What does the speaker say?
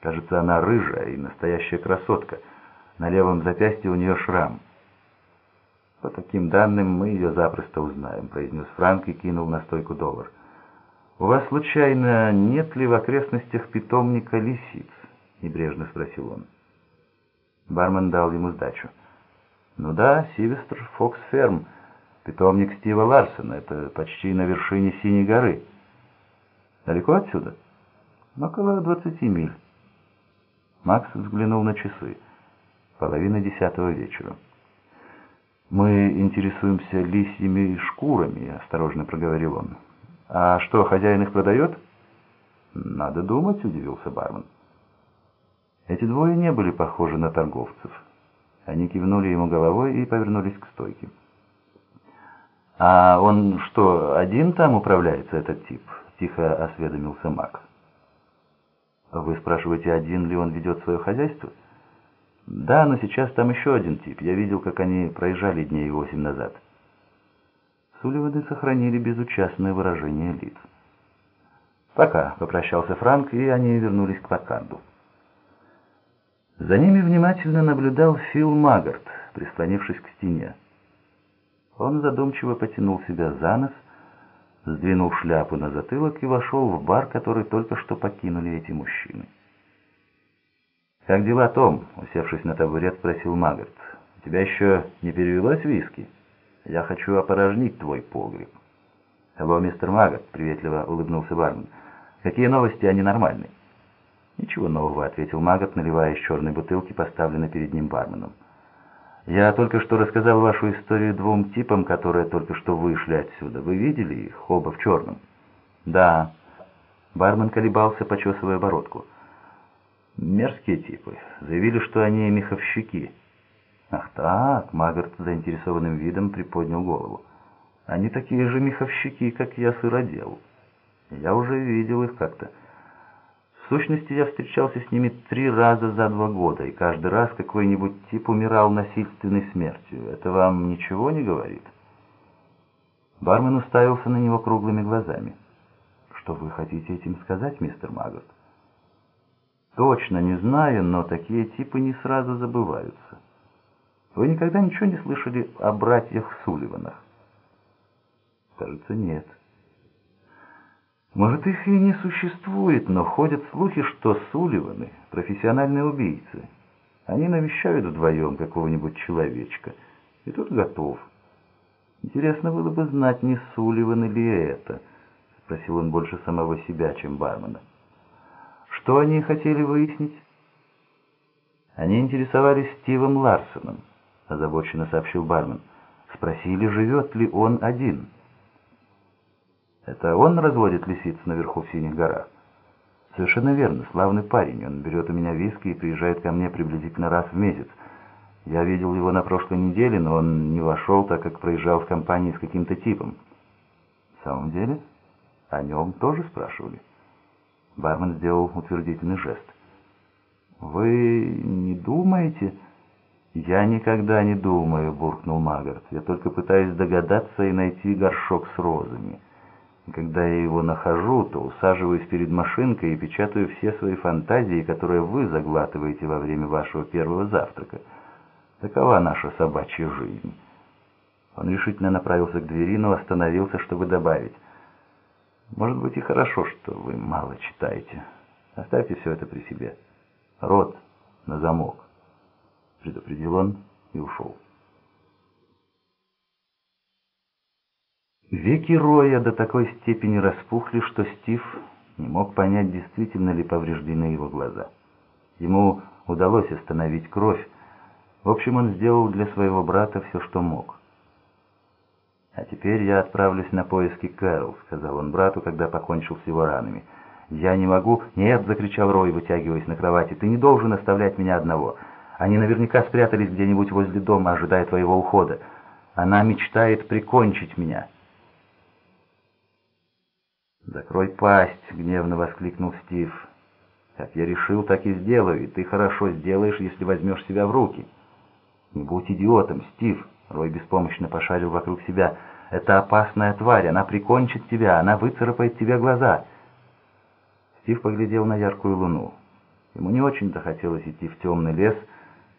Кажется, она рыжая и настоящая красотка. На левом запястье у нее шрам. «По таким данным мы ее запросто узнаем», — произнес Франк и кинул на стойку доллар. «У вас, случайно, нет ли в окрестностях питомника лисиц?» — небрежно спросил он. Бармен дал ему сдачу. «Ну да, Сильвестр Фокс Ферм, питомник Стива Ларсона. Это почти на вершине Синей горы. Далеко отсюда?» «Около двадцати миль». Макс взглянул на часы. Половина десятого вечера. «Мы интересуемся лисьими шкурами», — осторожно проговорил он. «А что, хозяин их продает?» «Надо думать», — удивился бармен. Эти двое не были похожи на торговцев. Они кивнули ему головой и повернулись к стойке. «А он что, один там управляется, этот тип?» — тихо осведомился Мак. «Вы спрашиваете, один ли он ведет свое хозяйство?» «Да, но сейчас там еще один тип. Я видел, как они проезжали дней восемь назад». Сулливаны сохранили безучастное выражение лиц. «Пока», — попрощался Франк, и они вернулись к Паккарду. За ними внимательно наблюдал Фил Магарт, прислонившись к стене. Он задумчиво потянул себя за нос, сдвинул шляпу на затылок и вошел в бар, который только что покинули эти мужчины. «Как дела, Том?» — усевшись на табурет, спросил Магарт. «У тебя еще не перевелось виски? Я хочу опорожнить твой погреб». «Hello, мистер Магарт», — приветливо улыбнулся бармен. «Какие новости, они нормальные?» «Ничего нового», — ответил Магарт, наливая из черной бутылки, поставленной перед ним барменом. «Я только что рассказал вашу историю двум типам, которые только что вышли отсюда. Вы видели их, оба в черном?» «Да». Бармен колебался, почесывая бородку. Мерзкие типы. Заявили, что они меховщики. Ах так, Магарт заинтересованным видом приподнял голову. Они такие же меховщики, как я сыродел. Я уже видел их как-то. В сущности, я встречался с ними три раза за два года, и каждый раз какой-нибудь тип умирал насильственной смертью. Это вам ничего не говорит? Бармен уставился на него круглыми глазами. «Что вы хотите этим сказать, мистер Магарт?» Точно не знаю, но такие типы не сразу забываются. Вы никогда ничего не слышали о братьях Сулливанах? Кажется, нет. Может, их и не существует, но ходят слухи, что Сулливаны — профессиональные убийцы. Они навещают вдвоем какого-нибудь человечка, и тот готов. Интересно было бы знать, не Сулливан ли это, — спросил он больше самого себя, чем бармена. Что они хотели выяснить? Они интересовались Стивом Ларсоном, озабоченно сообщил бармен. Спросили, живет ли он один. Это он разводит лисиц наверху в Синих горах? Совершенно верно, славный парень. Он берет у меня виски и приезжает ко мне приблизительно раз в месяц. Я видел его на прошлой неделе, но он не вошел, так как проезжал в компании с каким-то типом. В самом деле? О нем тоже спрашивали? Бармен сделал утвердительный жест. «Вы не думаете?» «Я никогда не думаю», — буркнул Магарт. «Я только пытаюсь догадаться и найти горшок с розами. Когда я его нахожу, то усаживаюсь перед машинкой и печатаю все свои фантазии, которые вы заглатываете во время вашего первого завтрака. Такова наша собачья жизнь». Он решительно направился к двери, но остановился, чтобы добавить. Может быть и хорошо, что вы мало читаете. Оставьте все это при себе. Рот на замок. Предупредил он и ушел. Веки Роя до такой степени распухли, что Стив не мог понять, действительно ли повреждены его глаза. Ему удалось остановить кровь. В общем, он сделал для своего брата все, что мог. «А теперь я отправлюсь на поиски Кэрол», — сказал он брату, когда покончил с его ранами. «Я не могу...» «Нет!» — закричал Рой, вытягиваясь на кровати. «Ты не должен оставлять меня одного. Они наверняка спрятались где-нибудь возле дома, ожидая твоего ухода. Она мечтает прикончить меня». «Закрой пасть!» — гневно воскликнул Стив. «Как я решил, так и сделаю, и ты хорошо сделаешь, если возьмешь себя в руки». «Не будь идиотом, Стив!» Рой беспомощно пошарил вокруг себя. «Это опасная тварь, она прикончит тебя, она выцарапает тебе глаза». Стив поглядел на яркую луну. Ему не очень-то хотелось идти в темный лес,